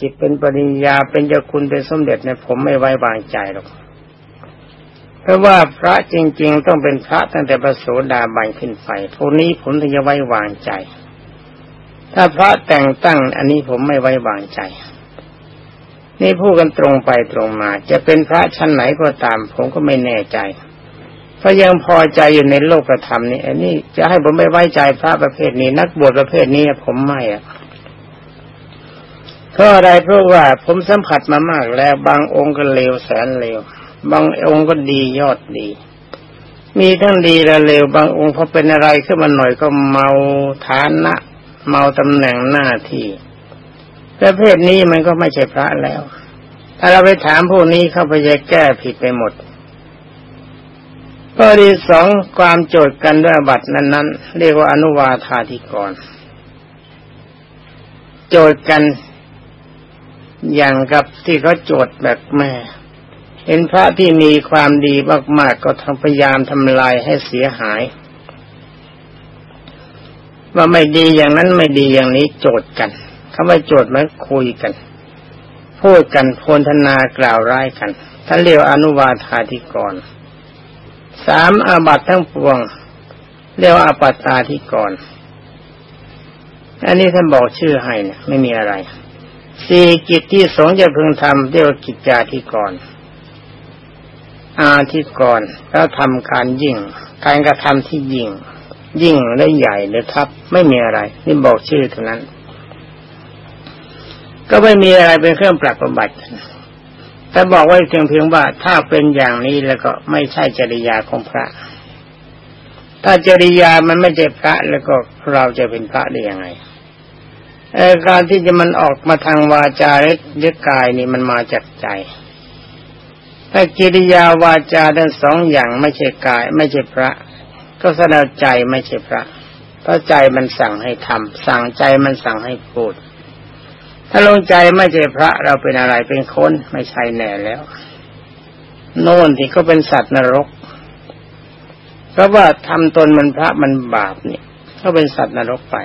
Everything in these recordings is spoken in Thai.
จิตเป็นปริญญาเป็นเจ้าคุณเป็นสมเด็จเนี่ยผมไม่ไว้วางใจหรอกเพราะว่าพระจริง ๆ ต้องเป็นพระตั้งแต่ประโสดาบันขึ้นไปพวกนี้ผมถึงจะไว้วางใจ ถ้าพระแต่งตั้งอันนี้ผมไม่ไว้วางใจ นี่พูดกันตรงไปตรงมา จะเป็นพระชั้นไหนก็ตาม ผมก็ไม่แน่ใจเพราะยังพอใจอยู่ในโลกธรรมนี่อันนี้จะให้ผมไม่ไว้ใจพระประเภทนี้ นักบวชประเภทนี้ผมไม่อะ เพราะอะไรเพราะว่าผมสัมผัสมามากแล้ว บางองค์ก็เลวแสนเลว บางองค์ก็ดียอดดี มีทั้งดีและเลว บางองค์พอเป็นอะไรขึ้นมาหน่อยก็เมาฐานะ เมาตำแหน่งหน้าที่ประเภทนี้มันก็ไม่ใช่พระแล้ว ถ้าเราไปถามพวกนี้เขาไปจะแก้ผิดไปหมดข้อที่สองความโจทย์กันด้วยบัตรนั้น ๆ เรียกว่าอนุวาธาธิกร โจทย์กัน อย่างกับที่เขาโจทย์แบบแม่ เห็นพระที่มีความดีมากๆก็ทพยายามทำลายให้เสียหาย ว่าไม่ดีอย่างนั้นไม่ดีอย่างนี้โจทย์กันคำว่าโจทย์มันคุยกัน พูดกันโพนธนากล่าวร้ายกันท่านเรียกอนุวาธาธิกรสามอาบัตทั้งปวง เรียกว่าอปัตตาธิกรอันนี้ท่านบอกชื่อให้นะไม่มีอะไร สี่กิจที่สงจะพึงทำเรียกว่ากิจจาธิกร อาธิกรแล้วทำการยิ่ง การกระทำที่ยิ่ง ยิ่งและใหญ่หรือทับไม่มีอะไร นี่บอกชื่อเท่านั้น ก็ไม่มีอะไรเป็นเครื่องปรับประบัติแต่บอกไว้เพียงเพียงว่าถ้าเป็นอย่างนี้แล้วก็ไม่ใช่จริยาของพระ ถ้าจริยามันไม่ใช่พระแล้วก็เราจะเป็นพระได้ยังไง อาการที่จะมันออกมาทางวาจาหรือกายนี่มันมาจากใจถ้ากิริยาวาจาทั้งสองอย่างไม่ใช่กาย ไม่ใช่พระ ก็แสดงใจไม่ใช่พระ เพราะใจมันสั่งให้ทำสั่งใจมันสั่งให้พูด ถ้าลงใจไม่ใช่พระ เราเป็นอะไรเป็นคนไม่ใช่แน่แล้ว โน่นที่ก็เป็นสัตว์นรก เพราะว่าทำตนมันพระมันบาปเนี่ยก็เป็นสัตว์นรกไป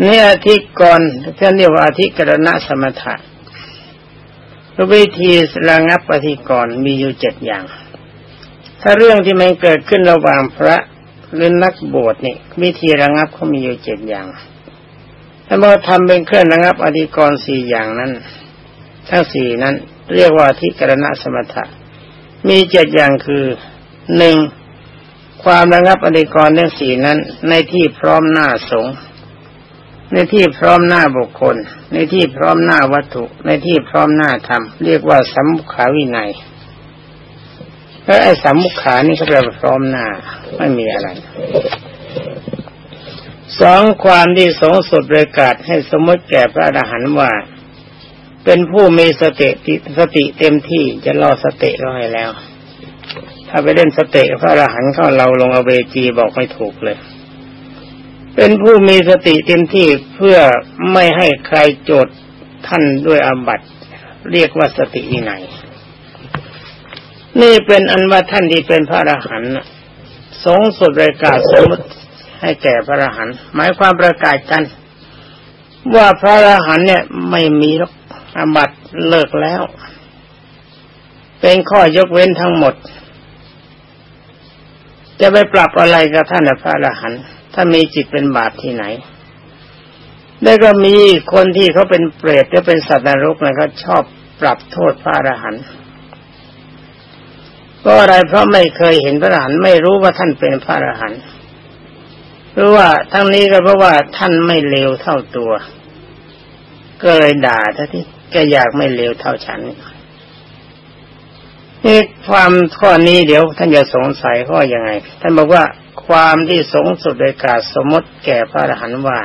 เนี่ยอธิกรท่านเรียกว่าอธิกรณะสมถะวิธีระงับอธิกรมีอยู่เจ็ดอย่าง ถ้าเรื่องที่มันเกิดขึ้นระหว่างพระหรือนักบวชนี่วิธีระงับเขามีอยู่เจ็ดอย่าง ถ้าเราทำเป็นเครื่องระงับอธิกรสี่อย่างนั้นทั้งสี่นั้น เรียกว่าทิกรณะสมถะ มีเจ็ดอย่างคือหนึ่งความระงับอธิกรณ์ทั้งสี่นั้น ในที่พร้อมหน้าสงฆ์ ในที่พร้อมหน้าบุคคล ในที่พร้อมหน้าวัตถุ ในที่พร้อมหน้าธรรม เรียกว่าสัมมุขาวินัยแล้วไอ้สัมมุขานี่เขาแปลว่าพร้อมหน้าไม่มีอะไรสองความที่สงสุดประกาศให้สมมติแก่พระอรหันต์ว่า เป็นผู้มีสติสติเต็มที่จะรอสติก็ให้แล้ว ถ้าไปเล่นสติพระอรหันต์เข้าเราลงอเวจีบอกไม่ถูกเลย เป็นผู้มีสติเต็มที่เพื่อไม่ให้ใครโจทย์ท่านด้วยอาบัติเรียกว่าสติวินัยนี่เป็นอันว่าท่านที่เป็นพระอรหันต์สงสุดรายการสมมติให้แก่พระอรหันต์หมายความประกาศกัน ว่าพระอรหันต์เนี่ยไม่มีหรอกอาบัติเลิกแล้ว เป็นข้อยกเว้นทั้งหมด จะไปปรับอะไรกับท่านพระอรหันต์ ถ้ามีจิตเป็นบาปที่ไหน แล้วก็มีคนที่เขาเป็นเปรตหรือเป็นสัตว์นรกนะเขาชอบปรับโทษพระอรหันต์ก็อะไรเพราะไม่เคยเห็นพระอรหันต์ไม่รู้ว่าท่านเป็นพระอรหันต์หรือว่าทั้งนี้ก็เพราะว่าท่านไม่เลวเท่าตัวก็เลยด่าท่านที่แกอยากไม่เลวเท่าฉันนี่ความข้อนี้เดี๋ยวท่านจะสงสัยข้อยังไง ท่านบอกว่า ความที่สงสุดโดยกาสมมติแก่พระอรหันต์ว่า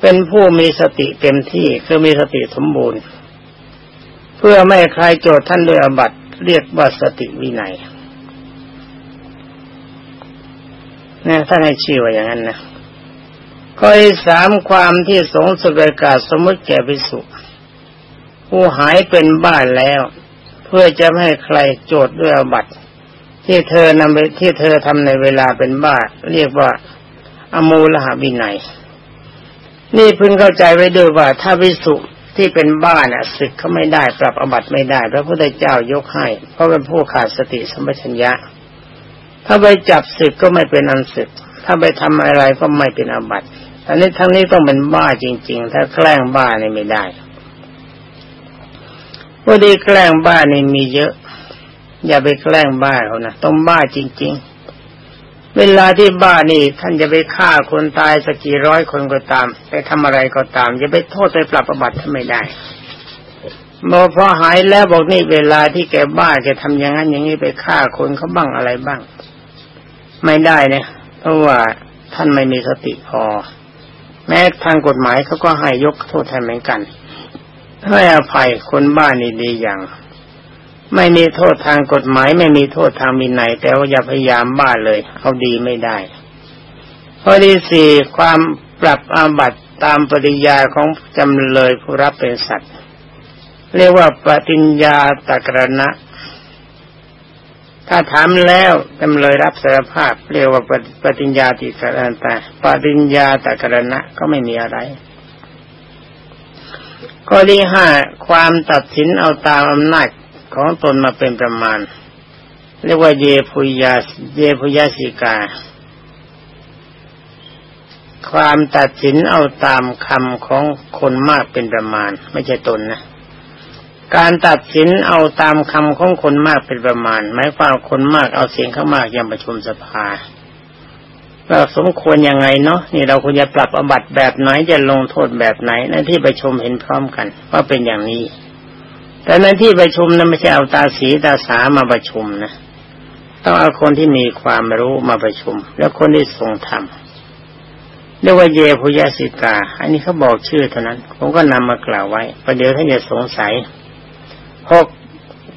เป็นผู้มีสติเต็มที่คือมีสติสมบูรณ์ เพื่อไม่ใครโจทย์ท่านด้วยอบัตเรียกว่าสติวินัยนี่ท่านให้ชื่อว่าอย่างนั้นนะข้อสามความที่สงสุดโดยกาสมมติแก่ภิกษุผู้หายเป็นบ้านแล้ว เพื่อจะไม่ให้ใครโจทย์ด้วยอบัติ ที่เธอนำไปที่เธอทำในเวลาเป็นบ้า เรียกว่า อมูลหาบินัย นี่พึงเข้าใจไว้ด้วยว่าถ้าวิสุที่เป็นบ้าน่ะศึกเขาไม่ได้ปรับอบัตไม่ได้ พระพุทธเจ้ายกให้ เพราะเป็นผู้ขาดสติสมัชัญญะ ถ้าไปจับศึกก็ไม่เป็นอันศึก ถ้าไปทำอะไรก็ไม่เป็นอบัตอันนี้ทั้งนี้ต้องเป็นบ้าจริง ๆ ถ้าแกล้งบ้านี่ไม่ได้พอดีแกล้งบ้านี่มีเยอะ อย่าไปแกล้งบ้าเขานะต้องบ้าจริง ๆ เวลาที่บ้านี่ท่านจะไปฆ่าคนตายสักกี่ร้อยคนก็ตาม ไปทำอะไรก็ตามอย่าไปโทษไปปรับประบัติทำไม่ได้มอพอหายแล้วบอกนี่เวลาที่แกบ้าแกทำอย่างนั้นอย่างนี้ไปฆ่าคนเขาบ้างอะไรบ้าง ไม่ได้เนี่ยเพราะว่าท่านไม่มีสติพอ แม้ทางกฎหมายเขาก็ให้ยกโทษแทนเหมือนกันให้อภัยคนบ้านนี่ดีอย่าง ไม่มีโทษทางกฎหมาย ไม่มีโทษทางมีไหนแต่ว่าอย่าพยายามบ้าเลย เอาดีไม่ได้ข้อที่สี่ความปรับอาบัติตามปริยาของจำเลยผู้รับเป็นสัตว์ เรียกว่าปฏิญญาตกรณะ ถ้าถามแล้วจำเลยรับสารภาพ เรียกว่าปฏิญญาติกรณะปฏิญญาตกรณะก็ไม่มีอะไรข้อที่ห้าความตัดสินเอาตามอำนาจ ของตนมาเป็นประมาณ เรียกว่าเยพุยาเยพุยาสิกา ความตัดสินเอาตามคำของคนมากเป็นประมาณ ไม่ใช่ตนนะการตัดสินเอาตามคำของคนมากเป็นประมาณหมายความคนมากเอาเสียงเข้ามากยังประชุมสภาว่าสมควรยังไงเนาะนี่เราควรจะปรับอบัตแบบไหนจะลงโทษแบบไหนในที่ประชุมเห็นพร้อมกันว่าเป็นอย่างนี้ แต่ในที่ประชุมนั้นไม่ใช่เอาตาสีตาสามาประชุมนะต้องเอาคนที่มีความรู้มาประชุม แล้วคนที่ทรงธรรมเรียกว่าเยพุยสิกา อันนี้เขาบอกชื่อเท่านั้น ผมก็นำมากล่าวไว้ประเดี๋ยวท่านจะสงสัยหก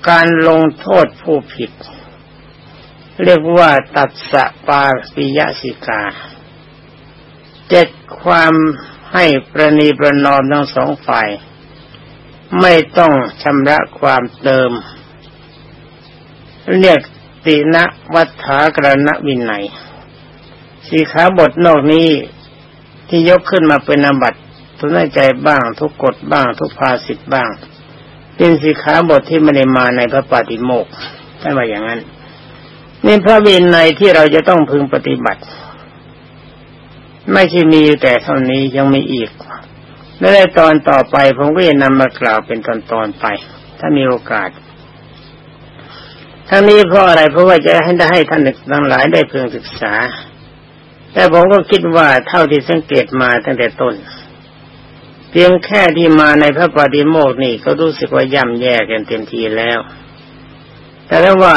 การลงโทษผู้ผิด เรียกว่าตัดสะปาปิยสิกาเจ็ดความให้ประนีประนอมทั้งสองฝ่าย ไม่ต้องชำระความเติม เรียกตินะวัฏฐากรณวินัยสีขาบทนอกนี้ที่ยกขึ้นมาเป็นอบัตทุนใจบ้าง ทุกกฎบ้าง ทุกภาสิทธ์บ้าง เป็นสีขาบทที่ไม่ได้มาในพระปฏิโมกข์ท่านว่าอย่างนั้นนี่พระวินัยที่เราจะต้องพึงปฏิบัติ ไม่ใช่มีแต่เท่านี้ยังมีอีก และในตอนต่อไปผมก็จะนำมากล่าวเป็นตอนๆไป ถ้ามีโอกาส ทั้งนี้เพราะอะไรเพราะว่าจะให้ได้ให้ท่านทั้งหลายได้เพึงศึกษา แต่ผมก็คิดว่าเท่าที่สังเกตมาตั้งแต่ต้น เพียงแค่ที่มาในพระปฏิโมกนี่ก็รู้สึกว่าย่ำแย่กันเต็มทีแล้ว แต่ถ้าว่า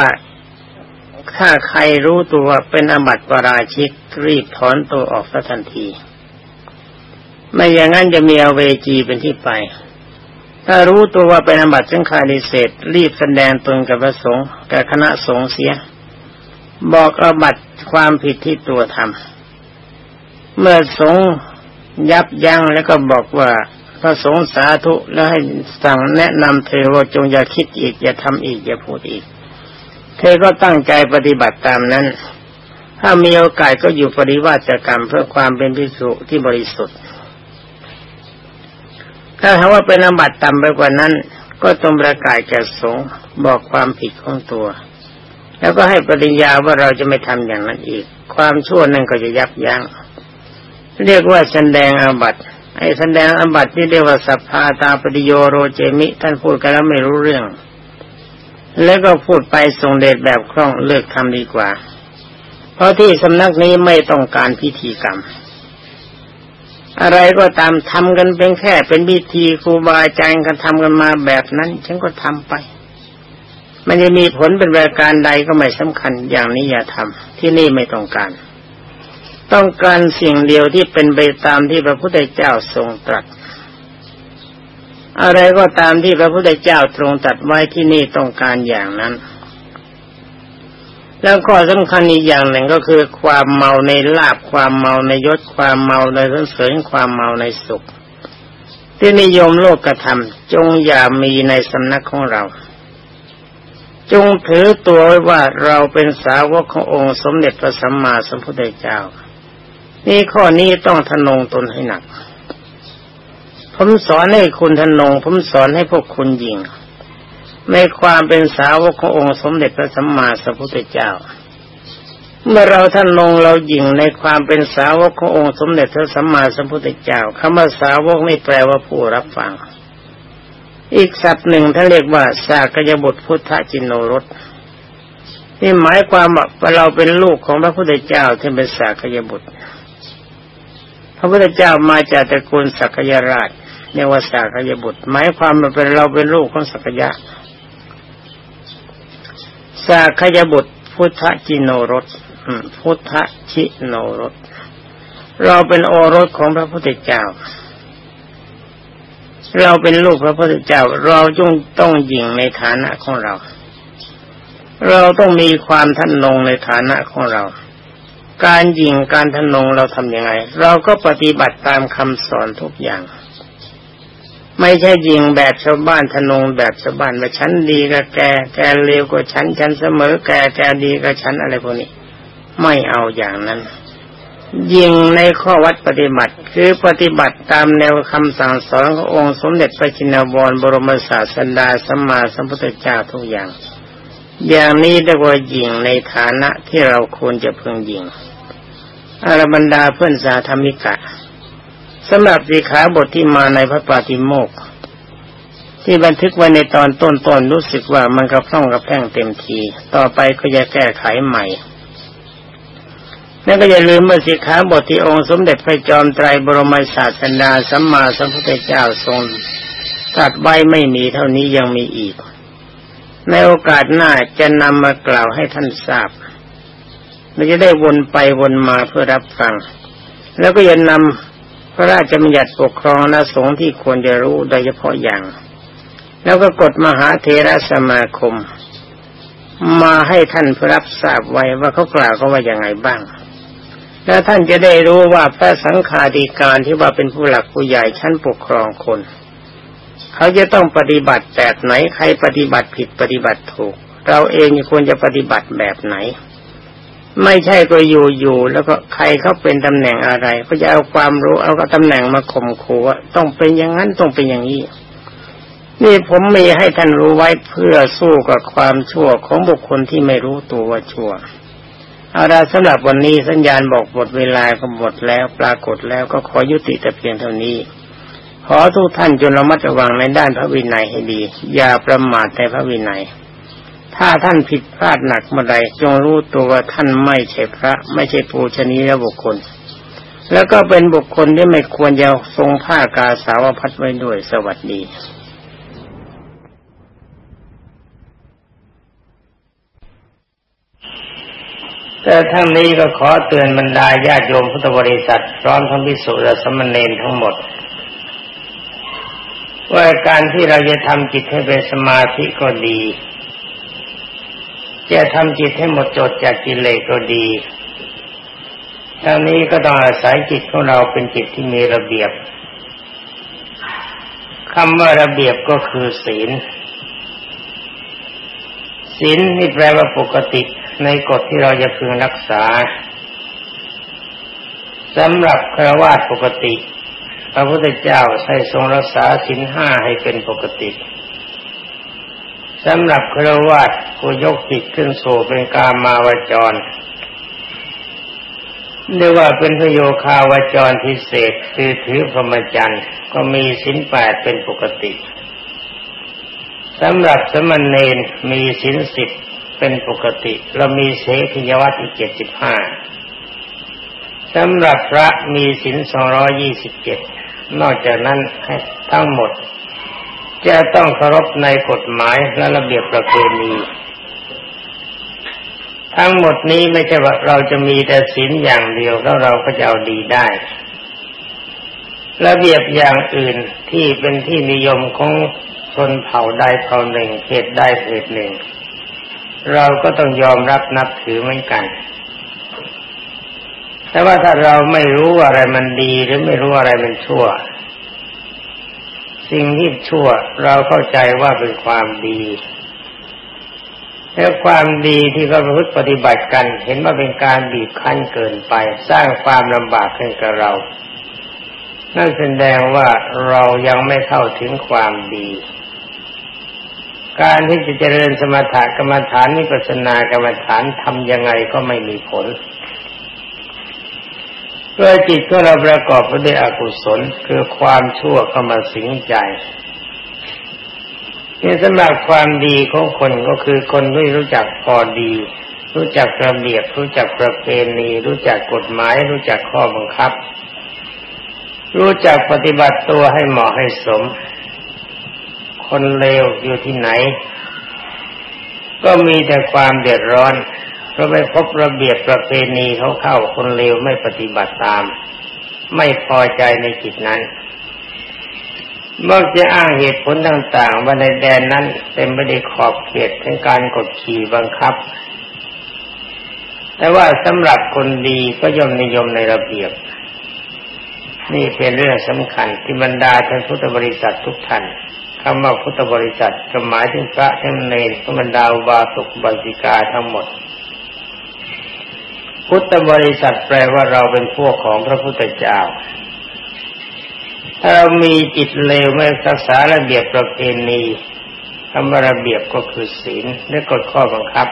ถ้าใครรู้ตัวเป็นอบัติปราชิกรีบถอนตัวออกสัทันที ไม่อย่างนั้นจะมีอเวจีเป็นที่ไป ถ้ารู้ตัวว่าเป็นอบัติสังฆาดิเศษรีบแสดงตนกับพระสงฆ์กับคณะสงฆ์เสีย บอกอบัติความผิดที่ตัวทำเมื่อสงฆ์ยับยั้งแล้วก็บอกว่าพระสงฆ์สาธุแล้วให้สั่งแนะนำเธอว่าจงอย่าคิดอีก อย่าทำอีก อย่าพูดอีก เธอก็ตั้งใจปฏิบัติตามนั้น ถ้ามีโอกาสก็อยู่ปริวาสกรรมเพื่อความเป็นพิสุที่บริสุทธิ์ ถ้าหากว่าเป็นอบัติต่ำไปกว่านั้น ก็ต้องประกาศแก่สงฆ์บอกความผิดของตัว แล้วก็ให้ปฏิญญาว่าเราจะไม่ทำอย่างนั้นอีก ความชั่วนั้นก็จะยับยัง้งเรียกว่าแสดงอาบัติไอ้แสดงอาบัติที่เรียกว่าสัพพาตาปฏิโยโรเจมิ ท่านพูดกันแล้วไม่รู้เรื่อง แล้วก็พูดไปส่งเดชแบบคล่องเลิกทำดีกว่า เพราะที่สำนักนี้ไม่ต้องการพิธีกรรม อะไรก็ตามทำกันเป็นแค่เป็นพิธีครูบาอาจารย์กันทำกันมาแบบนั้น ฉันก็ทำไป มันจะมีผลเป็นรายการใดก็ไม่สำคัญอย่างนี้อย่าทำที่นี่ไม่ต้องการ ต้องการสิ่งเดียวที่เป็นไปตามที่พระพุทธเจ้าทรงตรัส อะไรก็ตามที่พระพุทธเจ้าทรงตัดไว้ที่นี่ต้องการอย่างนั้น แล้วข้อสำคัญอีกอย่างหนึ่งก็คือความเมาในลาบความเมาในยศความเมาในสรรเสริญความเมาในสุข ที่นิยมโลกกระทำจงอย่ามีในสำนักของเรา จงถือตัวไว้ว่าเราเป็นสาวกขององค์สมเด็จพระสัมมาสัมพุทธเจ้า นี่ข้อนี้ต้องทนงตนให้หนัก ผมสอนให้คุณทนง ผมสอนให้พวกคุณยิง ในความเป็นสาวกขององค์สมเด็จพระสัมมาสัมพุทธเจ้า เมื่อเราท่านลงเราหยิ่งในความเป็นสาวกขององค์สมเด็จพระสัมมาสัมพุทธเจ้าคำว่าสาวกนี่แปลว่าผู้รับฟัง อีกศัพท์หนึ่งท่านเรียกว่าสากยบุตรพุทธจินโนรสนี่หมายความว่าเราเป็นลูกของพระพุทธเจ้าที่เป็นสากยบุตร พระพุทธเจ้ามาจากตระกูลสักยราชเรียกว่าสากยบุตร หมายความว่าเป็นเราเป็นลูกของสักยะ สากขยบุตร พุทธจิโนรสพุทธชิโนรสเราเป็นโอรสของพระพุทธเจ้า เราเป็นลูกพระพุทธเจ้า เราจงต้องยิงในฐานะของเรา เราต้องมีความทันนงในฐานะของเรา การยิงการทันนงเราทำยังไง เราก็ปฏิบัติตามคำสอนทุกอย่าง ไม่ใช่ยิงแบบชาวบ้านทนงแบบชาวบ้านว่าฉันดีกับแก แกเลวกว่าฉัน ฉันเสมอแก แกดีกับฉันอะไรพวกนี้ ไม่เอาอย่างนั้นยิงในข้อวัดปฏิบัติ คือปฏิบัติตามแนวคำสั่งสอนขององค์สมเด็จพระจินวรบรมศาสดาสัมมาสัมพุทธเจ้าทุกอย่าง อย่างนี้เรียกว่ายิงในฐานะที่เราควรจะพึงยิงอารบรรดาเพื่อนสาธรรมิกะ สำหรับสีขาบทที่มาในพระปาติโมกที่บันทึกไว้ในตอนต้นๆนรู้สึกว่ามันกระพร่องกระแพร่งเต็มที ต่อไปก็จะแก้ไขใหม่นั่นก็อย่าลืมเมื่อสิขาบทที่องค์สมเด็จพระจอมไตรบรมศาสดาสัมมาสัมพุทธเจ้าทรงตัดใบไม่มีเท่านี้ยังมีอีก ในโอกาสหน้าจะนำมากล่าวให้ท่านทราบเราจะได้วนไปวนมาเพื่อรับฟัง แล้วก็อย่านำ ระราชบัญญัติปกครองและสงฆ์ที่ควรจะรู้โดยเฉพาะอย่าง แล้วก็กฎมหาเทรสมาคม มาให้ท่านรับทราบไว้ว่าเขากล่าวก็ว่าอย่างไงบ้าง แล้วท่านจะได้รู้ว่าพระสังฆาธิการที่ว่าเป็นผู้หลักผู้ใหญ่ชั้นปกครองคน เขาจะต้องปฏิบัติแบบไหนใครปฏิบัติผิดปฏิบัติถูก เราเองควรจะปฏิบัติแบบไหน ไม่ใช่ก็อยู่อยู่แล้วก็ใครเขาเป็นตำแหน่งอะไร ก็จะเอาความรู้เอาก็ตำแหน่งมาข่มขู่ว่าต้องเป็นอย่างนั้นต้องเป็นอย่างนี้นี่ผมมีให้ท่านรู้ไว้เพื่อสู้กับความชั่วของบุคคลที่ไม่รู้ตัวว่าชั่วเอาละสำหรับวันนี้สัญญาณบอกหมดเวลาก็หมดแล้วปรากฏแล้วก็ขอยุติแต่เพียงเท่านี้ ขอทุกท่านจงระมัดระวังในด้านพระวินัยให้ดี อย่าประมาทในพระวินัย ถ้าท่านผิดพลาดหนักเมื่อใดจงรู้ตัวว่าท่านไม่ใช่พระ ไม่ใช่ปูชนียบุคคล แล้วก็เป็นบุคคลที่ไม่ควรจะทรงผ้ากาสาวพัดไว้ด้วยสวัสดีแต่ทั้งนี้ก็ขอเตือนบรรดาญาติโยมพุทธบริษัทพร้อมทั้งพิสุและสมณเณรทั้งหมด ว่าการที่เราจะทำจิตให้เป็นสมาธิก็ดี จะทำจิตให้หมดจดจากกิเลสก็ดีทั้งนี้ก็ต้องอาศัยจิตของเราเป็นจิตที่มีระเบียบคำว่าระเบียบก็คือศีล ศีลนี่แปลว่าปกติในกฎที่เราจะพึงรักษาสำหรับครวาสปกติ พระพุทธเจ้าใช้ทรงรักษาศีลห้าให้เป็นปกติ สำหรับครวัตผู้ยกจิตขึ้นสู่เป็นกามาวจรเรียกว่าเป็นพโยคาวจรพิเศษคือถือพรหมจรรย์ก็มีสินแปดเป็นปกติสำหรับสมณเณรมีสินสิบเป็นปกติ เรามีเสขียวัตอีกเจ็ดสิบห้าสำหรับพระมีสินสองร้อยี่สิบเจ็ดนอกจากนั้นให้ทั้งหมด จะต้องเคารพในกฎหมายและระเบียบประเพณีทั้งหมดนี้ไม่ใช่ว่าเราจะมีแต่ศีลอย่างเดียวแล้วเราก็จะเอาดีได้ ระเบียบอย่างอื่นที่เป็นที่นิยมของชนเผ่าใดเผ่าหนึ่งเขตใดเขตหนึ่ง เราก็ต้องยอมรับนับถือเหมือนกัน แต่ว่าถ้าเราไม่รู้อะไรมันดีหรือไม่รู้อะไรมันชั่ว สิ่งที่ชั่วเราเข้าใจว่าเป็นความดีแล้วความดีที่เราประพฤติปฏิบัติกัน เห็นว่าเป็นการบีบคั้นเกินไป สร้างความลำบากให้กับเรา นั่นแสดงว่าเรายังไม่เข้าถึงความดี การที่จะเจริญสมถะกรรมฐานนิพพานกรรมฐานทำยังไงก็ไม่มีผล เพื่อจิตของเราประกอบไปด้วยอกุศลคือความชั่วเข้ามาสิงใจนี่สำหรับความดีของคนก็คือคนที่รู้จักพอดี รู้จักระเบียบ รู้จักประเพณี รู้จักกฎหมาย รู้จักข้อบังคับ รู้จักปฏิบัติตัวให้เหมาะให้สม คนเลวอยู่ที่ไหน ก็มีแต่ความเดือดร้อน เพราะไม่พบระเบียบประเพณีเขาเข้าคนเลวไม่ปฏิบัติตาม ไม่พอใจในจิตนั้นมักจะอ้างเหตุผลต่างๆว่าในแดนนั้นเต็มไปด้วยขอบเขตทั้งการกดขี่บังคับ แต่ว่าสำหรับคนดีก็ย่อมนิยมในระเบียบ นี่เป็นเรื่องสำคัญที่บรรดาท่านพุทธบริษัททุกท่านคำว่าพุทธบริษัทก็หมายถึงพระทั้งเนรพระบรรดาบาสุกบาสิกาทั้งหมด พุทธบริษัทแปลว่าเราเป็นพวกของพระพุทธเจ้า ถ้าเรามีจิตเลวไม่รักษาระเบียบประเพณีคำว่าระเบียบก็คือศีลและกฎข้อบังคับ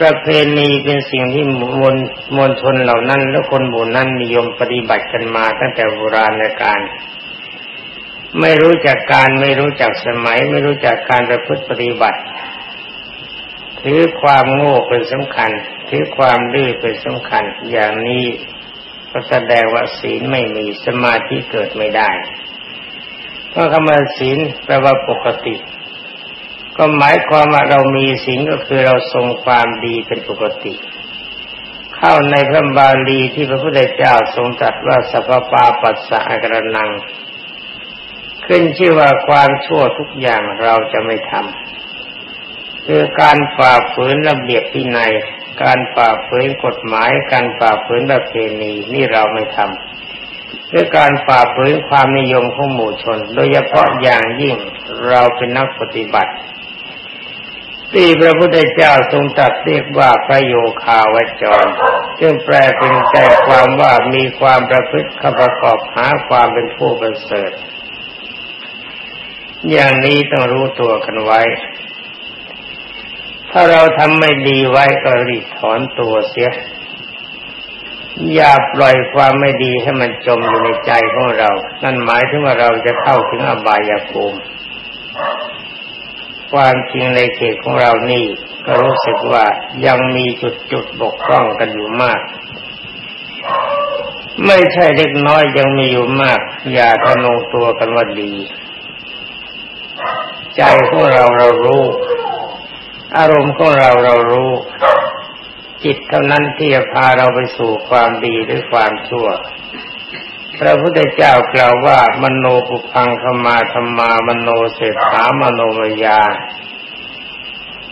ประเพณีเป็นสิ่งที่มวลมวลชนเหล่านั้น และคนหมู่นั้นนิยมปฏิบัติกันมาตั้งแต่โบราณกาลไม่รู้จักการไม่รู้จักสมัย ไม่รู้จักการประพฤติปฏิบัติถือความโง่เป็นสำคัญ ถือความดื้อเป็นสำคัญอย่างนี้ก็แสดงว่าศีลไม่มีสมาธิเกิดไม่ได้เพราะคำว่าศีลแปลว่าปกติ ก็หมายความว่าเรามีศีลก็คือเราทรงความดีเป็นปกติ เข้าในพระบาลีที่พระพุทธเจ้าทรงตรัสว่าสัพปาปัสสะกระนัง ขึ้นชื่อว่าความชั่วทุกอย่างเราจะไม่ทำคือการฝ่าฝืนระเบียบพินัย การฝ่าฝืนกฎหมายการฝ่าฝืนประเพณีนี่เราไม่ทำด้วยการฝ่าฝืนความนิยมของหมู่ชน โดยเฉพาะอย่างยิ่งเราเป็นนักปฏิบัติที่พระพุทธเจ้าทรงตรัสเรียกว่าพระโยคาวจร ซึ่งแปลเป็นใจความว่ามีความประพฤติขประกอบหาความเป็นผู้ประเสริฐ อย่างนี้ต้องรู้ตัวกันไว้ ถ้าเราทำไม่ดีไว้ก็รีบถอนตัวเสีย อย่าปล่อยความไม่ดีให้มันจมอยู่ในใจของเรา นั่นหมายถึงว่าเราจะเข้าถึงอบายภูมิความจริงในเขตของเรานี่ก็รู้สึกว่ายังมีจุดจุดบกพร่องกันอยู่มาก ไม่ใช่เล็กน้อยยังมีอยู่มาก อย่าทะนงตัวกันว่าดี ใจของเราเรารู้ อารมณ์ของเราเรารู้ จิตเท่านั้นที่จะพาเราไปสู่ความดีหรือความชั่ว พระพุทธเจ้ากล่าวว่ามโนปุพังธรรมาธรรมามโนเศรษฐามโนมยา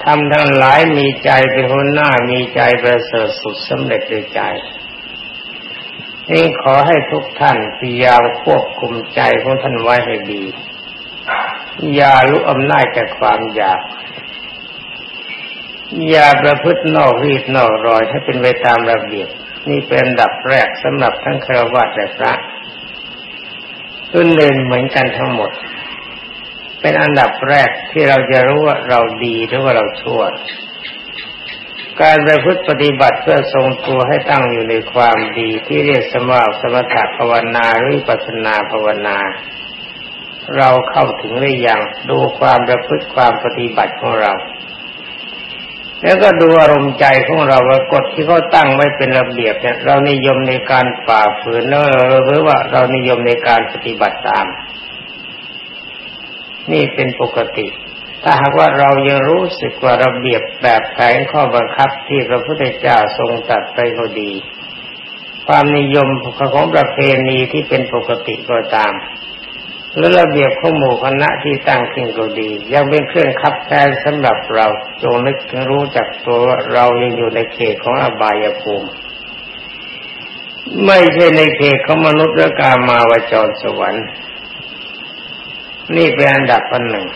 ทำทั้งหลายมีใจเป็นหัวหน้ามีใจประเสริฐสุดสำเร็จในใจนี่ขอให้ทุกท่านพยายามควบคุมใจของท่านไว้ให้ดี อย่าลุกอำนาจจากความอยาก อย่าประพฤตินอกรีดนอกรอยให้เป็นไปตามระเบียบ นี่เป็นดับแรกสำหรับทั้งครวญและพระตุนเล่นเหมือนกันทั้งหมด เป็นอันดับแรกที่เราจะรู้ว่าเราดีหรือว่าเราชั่ว การประพฤติปฏิบัติเพื่อทรงตัวให้ตั้งอยู่ในความดีที่เรียกสมาสมถะภาวนาหรือปัสนาภาวนา เราเข้าถึงหรือยังดูความประพฤติความปฏิบัติของเรา แล้วก็ดูอารมณ์ใจของเราว่ากฎที่เขาตั้งไว้เป็นระเบียบเนี่ยเรานิยมในการฝ่าฝืนแล้วหรือว่าเรานิยมในการปฏิบัติตาม นี่เป็นปกติ ถ้าหากว่าเรายังรู้สึกว่าระเบียบแบบแผนข้อบังคับที่พระพุทธเจ้าทรงตัดไปก็ดี ความนิยมของประเพณีที่เป็นปกติก็ตาม และระเบียบข้อหมู่คณะที่ตั้งขึ้นก็ดี ยังเป็นเครื่องคับแทนสำหรับเราจงนึกถึงรู้จักตัวเรายังอยู่ในเขตของอบายภูมิ ไม่ใช่ในเขตของมนุษย์และกามาวจรสวรรค์ นี่เป็นอันดับอันหนึ่ง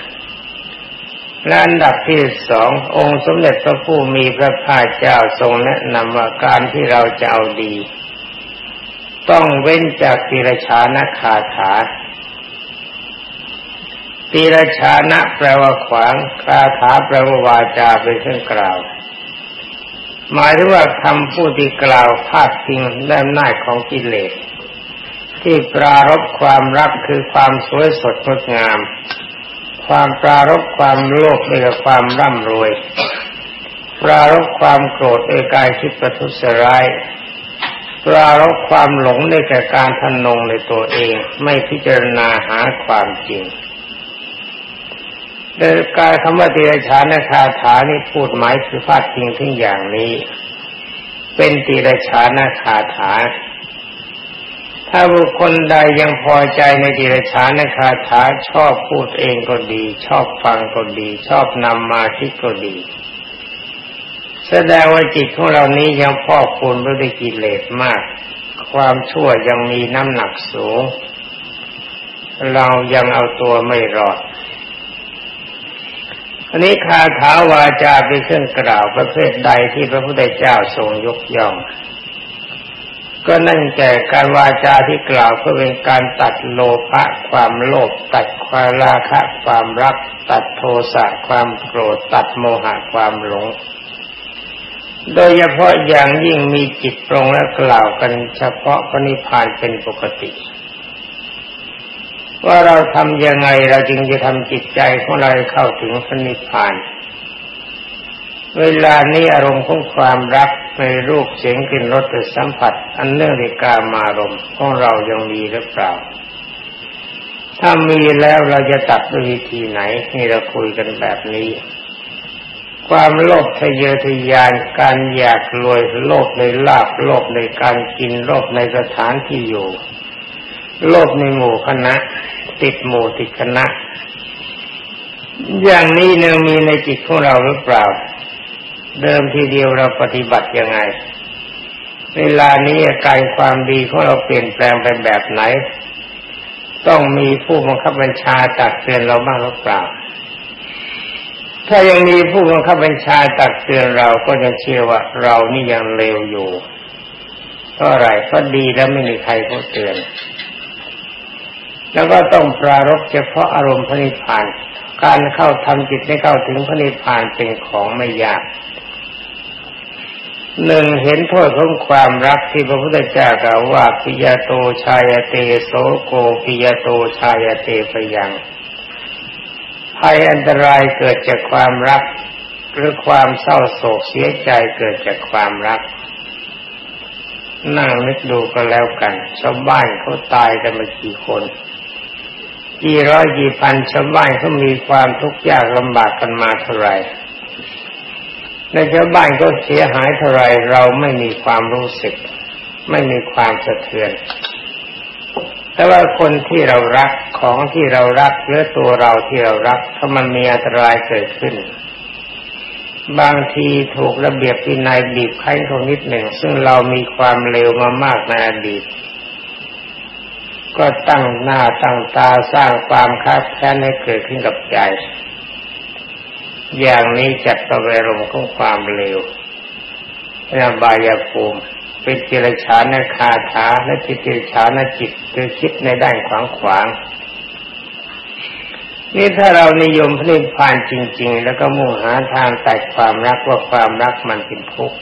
และอันดับที่สององค์สมเด็จพระผู้มีพระภาคเจ้าทรงแนะนำว่าการที่เราจะเอาดี ต้องเว้นจากติรชานคาถา ติรชานะแปลว่าขวางคาถาแปลว่าวาจาเป็นเครื่องกล่าว หมายถึงว่าคำพูดที่กล่าวพาดพิงด้านหน้าของกิเลสที่ปรารบความรักคือความสวยสดงดงาม ความปรารบความโลภด้วยความร่ำรวย ปรารบความโกรธด้วยกายคิดประทุษร้ายปรารบความหลงในแก่การทนงในตัวเอง ไม่พิจารณาหาความจริง โดยการคำว่าติรชานคาถานี่พูดหมายคือพาดพิงถึงอย่างนี้ เป็นติรชานคาถา ถ้าบุคคลใดยังพอใจในจิรชานคาถาชอบพูดเองก็ดี ชอบฟังก็ดี ชอบนำมาคิดก็ดี แสดงว่าจิตของเรานี้ยังพอกพูนด้วยกิเลสมาก ความชั่วยังมีน้ำหนักสูง เรายังเอาตัวไม่รอด อันนี้คาถาวาจาเป็นเครื่องกล่าวประเภทใดที่พระพุทธเจ้าทรงยกย่อง ก็นั่นแก่การวาจาที่กล่าวเพื่อเป็นการตัดโลภะความโลภตัดความราคะความรัก ตัดโทสะความโกรธ ตัดโมหะความหลง โดยเฉพาะอย่างยิ่งมีจิตตรงและกล่าวกันเฉพาะพระนิพพานเป็นปกติ ว่าเราทำยังไงเราจึงจะทำจิตใจของเราเข้าถึงพระนิพพานเวลานี้อารมณ์ของความรักในรูปเสียงกลิ่นรสสัมผัส อันเนื่องในกามารมณ์ของเรายังมีหรือเปล่า ถ้ามีแล้วเราจะตัดด้วยวิธีไหนนี่เราคุยกันแบบนี้ ความโลภทะเยอทะยานการอยากรวยโลภในลาบโลภในการกินโลภในสถานที่อยู่ โลภในหมู่คณะ ติดหมู่ติดคณะ อย่างนี้ยังมีในจิตของเราหรือเปล่า เดิมทีเดียวเราปฏิบัติยังไง เวลานี้การความดีของเราเปลี่ยนแปลงไปแบบไหน ต้องมีผู้บังคับบัญชาตักเตือนเราบ้างหรือเปล่า ถ้ายังมีผู้บังคับบัญชาตักเตือนเราก็จะเชื่อว่าเรานี่ยังเลวอยู่เพราะอะไรเพราะดีแล้วไม่มีใครเขาเตือน แล้วก็ต้องปรารบเฉพาะอารมณ์พระนิพพาน การเข้าทำจิตให้เข้าถึงพระนิพพานเป็นของไม่ยากหนึ่งเห็นโทษของความรักที่พระพุทธเจ้ากล่าวว่าปิยโตชายเตโสโกปิยโตชายเตปยังภัยอันตรายเกิดจากความรัก หรือความเศร้าโศกเสียใจเกิดจากความรัก นั่งนึกดูก็แล้วกันชาวบ้านเขาตายกันมากี่คน กี่ร้อยกี่พันชาวบ้านเขามีความทุกข์ยากลำบากกันมาเท่าไรในชาวบ้านก็เสียหายเท่าไรเราไม่มีความรู้สึก ไม่มีความสะเทือน แต่ว่าคนที่เรารักของที่เรารักหรือตัวเราที่เรารักถ้ามันมีอันตรายเกิดขึ้น บางทีถูกระเบียบวินัยบีบคั้นเขานิดหนึ่ง ซึ่งเรามีความเร็วมามากในอดีต ก็ตั้งหน้าตั้งตาสร้างความคับแค้นให้เกิดขึ้นกับใจ อย่างนี้จัดประเวรมของความเร็วระบายภูมิเป็นจิรชานคาถาและจิติชานจิตคือคิดในด้านขวางขวาง นี่ถ้าเรานิยมพระนิพพานจริง ๆ แล้วก็มุ่งหาทางตัดความรักว่าความรักมันเป็นทุกข์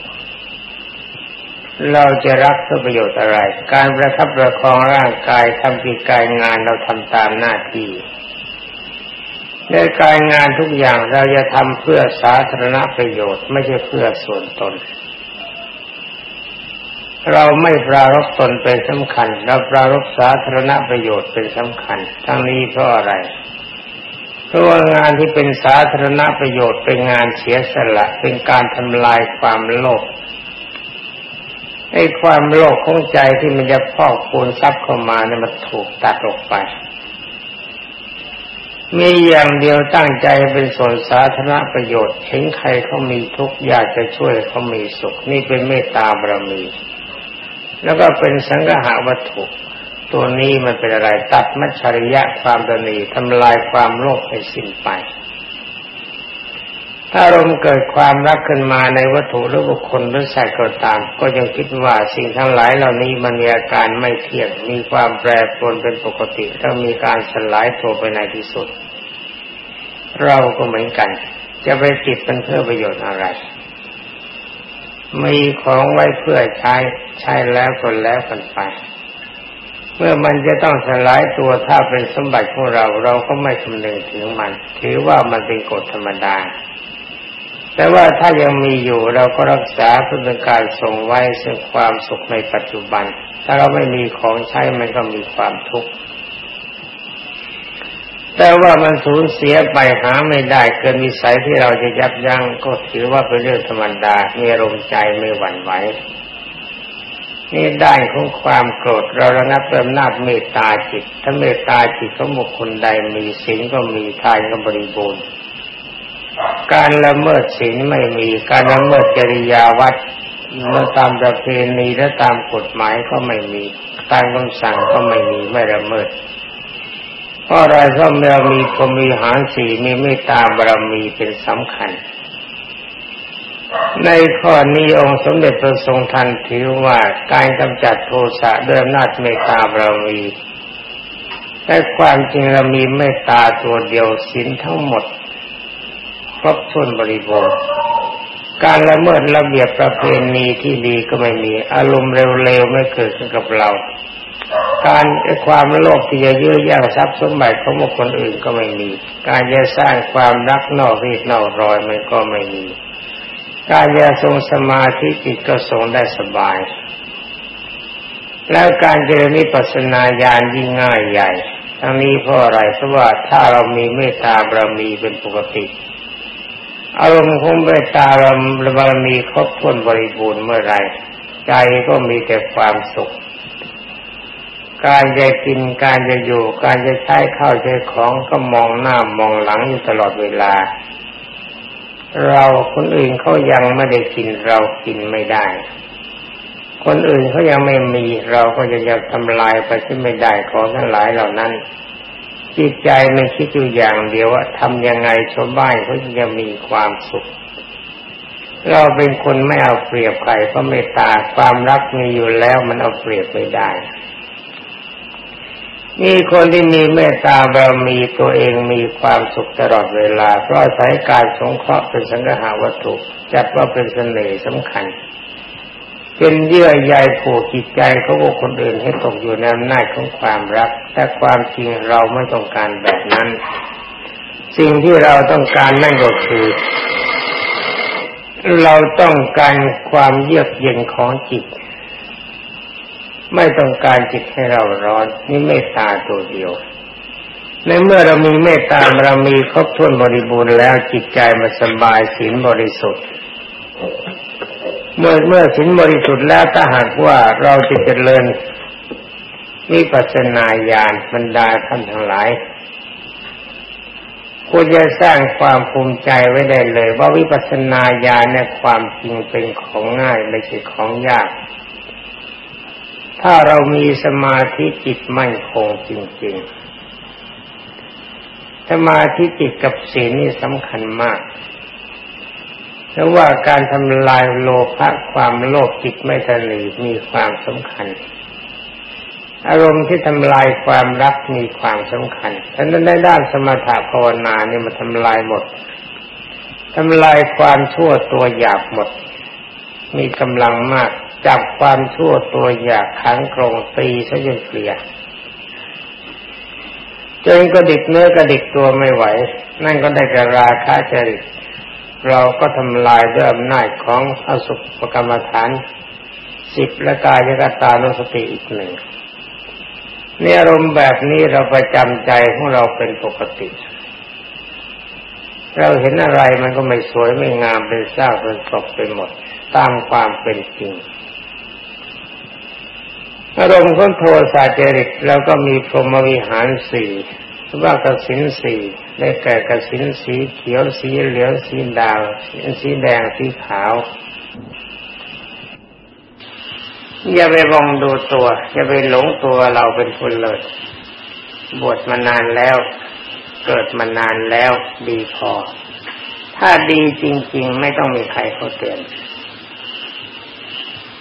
เราจะรักเพื่อประโยชน์อะไร การประทับประคองร่างกายทำกิจการงานเราทำตามหน้าที่ในการงานทุกอย่างเราจะทำเพื่อสาธารณประโยชน์ไม่ใช่เพื่อส่วนตน เราไม่ปรารบตนเป็นสำคัญ เราปรารบสาธารณประโยชน์เป็นสำคัญ ทั้งนี้เพราะอะไรเพราะว่างานที่เป็นสาธารณประโยชน์เป็นงานเสียสละเป็นการทำลายความโลภ ไอ้ความโลภของใจที่มันจะพอกพูนทรัพย์เข้ามาเนี่ยมันถูกตัดออกไป มีอย่างเดียวตั้งใจเป็นส่วนสาธารณประโยชน์เห็นใครเขามีทุกข์อยากจะช่วยเขามีสุข นี่เป็นเมตตาบารมี แล้วก็เป็นสังหาวัตถุตัวนี้มันเป็นอะไรตัดมัจฉริยะความตนีทำลายความโลภให้สิ้นไป ถ้าอารมณ์เกิดความรักขึ้นมาในวัตถุหรือบุคคลหรือสัตว์ก็ตาม ก็ยังคิดว่าสิ่งทั้งหลายเหล่านี้มันมีอาการไม่เที่ยง มีความแปรปรวนเป็นปกติแล้วมีการสลายตัวไปในที่สุด เราก็เหมือนกัน จะไปติดมันเพื่อประโยชน์อะไร มีของไว้เพื่อใช้ใช้แล้วก็แล้วกันไป เมื่อมันจะต้องสลายตัวถ้าเป็นสมบัติของเรา เราก็ไม่คำนึงถึงมัน ถือว่ามันเป็นกฎธรรมดา แต่ว่าถ้ายังมีอยู่เราก็รักษาเพื่อเป็นการส่งไว้ซึ่งความสุขในปัจจุบัน ถ้าเราไม่มีของใช้มันก็มีความทุกข์แต่ว่ามันสูญเสียไปหาไม่ได้เกินวิสัยที่เราจะยับยั้งก็ถือว่าเป็นเรื่องธรรมดามีอารมณ์ใจไม่หวั่นไหวนี่ได้ของความโกรธเราระงับเริ่มนาจเมตตาจิต ถ้าเมตตาจิตของบุคคลใดมีสิ่งก็มีทานก็บริบูรณ์ การละเมิดศีลไม่มี การละเมิดจริยาวัดเมื่อตามประเพณีและตามกฎหมายก็ไม่มี ตามคำสั่งก็ไม่มีไม่ละเมิดเพราะอะไรเพราะเรามีพรมีหารสีมีเมตตาบารมีเป็นสำคัญ ในข้อนี้องค์สมเด็จพระทรงทันถือว่าการกำจัดโทสะด้วยอำนาจเมตตาบารมีแต่ความจริงเรามีเมตตาตัวเดียวศีลทั้งหมด ครบถ้วนบริบูรณ์การละเมิดระเบียบประเพณีที่ดีก็ไม่มี อารมณ์เร็วๆไม่เกิดขึ้นกับเรา การความโลภที่จะยื้อย่างทรัพย์สมบัติของบุคคลอื่นก็ไม่มี การจะสร้างความรักนอกรีดนอกรอยมันก็ไม่มี การจะทรงสมาธิจิตก็ทรงได้สบาย แล้วการเจริญนิพพานญาณยิ่งง่ายใหญ่ ทั้งนี้เพราะอะไรเพราะว่าถ้าเรามีเมตตาบารมีเป็นปกติ อารมณ์ของเมตตาบารมีครบถ้วนบริบูรณ์เมื่อไรใจก็มีแต่ความสุข การจะกินการจะอยู่ การจะใช้ข้าวใช้ของก็มองหน้ามองหลังอยู่ตลอดเวลา เราคนอื่นเขายังไม่ได้กินเรากินไม่ได้ คนอื่นเขายังไม่มีเราก็จะจะทำลายไปที่ไม่ได้ของทั้งหลายเหล่านั้น จิตใจมันคิดอยู่อย่างเดียวว่าทำยังไงชาวบ้านเขาจะมีความสุข เราเป็นคนไม่เอาเปรียบใครเพราะเมตตาความรักมีอยู่แล้วมันเอาเปรียบไม่ได้มีคนที่มีเมตตาบารมีตัวเองมีความสุขตลอดเวลา เพราะอายการสงเคราะห์เป็นสังหาวัตถุจัดว่าเป็นเสน่ห์สำคัญ เป็นเยื่อใยผูกจิตใจเขาบุคคลอื่นให้ตกอยู่ในอำนาจของความรัก แต่ความจริงเราไม่ต้องการแบบนั้น สิ่งที่เราต้องการนั่นก็คือ เราต้องการความเยือกเย็นของจิต ไม่ต้องการจิตให้เราร้อน นี่เมตตาตัวเดียวในเมื่อเรามีเมตตาเรามีครบถ้วนบริบูรณ์แล้วจิตใจมันสบายศีลบริสุทธิ์ เมื่อเมื่อสินบริสุทธิ์แล้วถ้าหากว่าเราจะเจริญวิปัสสนาญาณบรรดาท่านทั้งหลายควรจะสร้างความภูมิใจไว้ได้เลย ว่าวิปัสสนาญาณเนี่ยความจริงเป็นของง่ายไม่ใช่ของยาก ถ้าเรามีสมาธิจิตมั่นคงจริงๆสมาธิจิตกับศีลนี่สำคัญมาก เพราะว่าการทำลายโลภะความโลภจิตไม่ทะเลมีความสำคัญ อารมณ์ที่ทำลายความรักมีความสำคัญฉะนั้นในด้านสมถะภาวนาเนี่ยมาทำลายหมดทำลายความชั่วตัวหยาบหมด มีกำลังมาก จับความชั่วตัวหยาบขังกรงตีซะจนเกลียจนกระดิกเนื้อกระดิกตัวไม่ไหว นั่นก็ได้กระราคาจริต เราก็ทำลายด้วยอำนาจของอสุภกรรมฐานสิบและกายกตานุสติอีกหนึ่งนี่อารมณ์แบบนี้เราประจำใจของเราเป็นปกติ เราเห็นอะไรมันก็ไม่สวยไม่งามเป็นซากเป็นศพไปหมด ตามความเป็นจริง อารมณ์ของโทสะเจริตแล้วก็มีพรหมวิหารสี่ ว่ากสินสีได้แก่กสินสีเขียวสีเหลืองสีดาวสีแดงสีขาว อย่าไปมองดูตัว อย่าไปหลงตัวเราเป็นคนเลยบวชมานานแล้ว เกิดมานานแล้วดีพอ ถ้าดีจริง ๆ ไม่ต้องมีใครเขาเตือน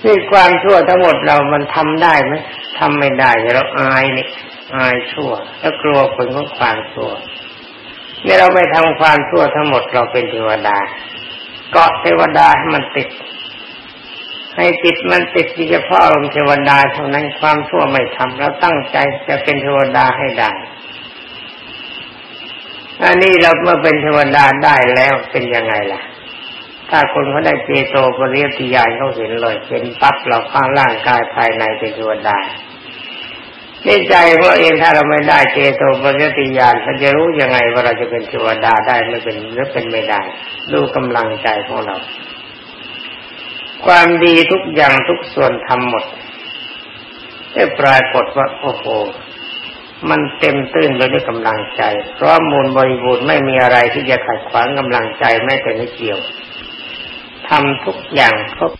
นี่ความชั่วทั้งหมดเรามันทำได้ไหมทำไม่ได้เราอายนี่ อายชั่ว แล้วกลัวผลของความชั่วนี่เราไม่ทำความชั่วทั้งหมดเราเป็นเทวดา เกาะเทวดาให้มันติด ให้ติดมันติดเฉพาะอารมณ์เทวดาเท่านั้นความชั่วไม่ทำเราตั้งใจจะเป็นเทวดาให้ได้อันนี้เราเมื่อเป็นเทวดาได้แล้วเป็นยังไงล่ะ ถ้าคนเขาได้เจโตปริยติยานเขาเห็นเลยเห็นปั๊บเราข้างร่างกายภายในเป็นเทวดา นใจของเราเองถ้าเราไม่ได้เจโตปริยติยานเราจะรู้ยังไงว่าเราจะเป็นเทวดาได้ไม่เป็นหรือเป็นไม่ได้ดูกำลังใจของเรา ความดีทุกอย่างทุกส่วนทำหมดได้ปรากฏว่าโอ้โหมันเต็มตื้นไปด้วยกำลังใจ เพราะมูลบริบูรณ์ไม่มีอะไรที่จะขัดขวางกำลังใจแม้แต่นิดเดียวทำทุกอย่างครบ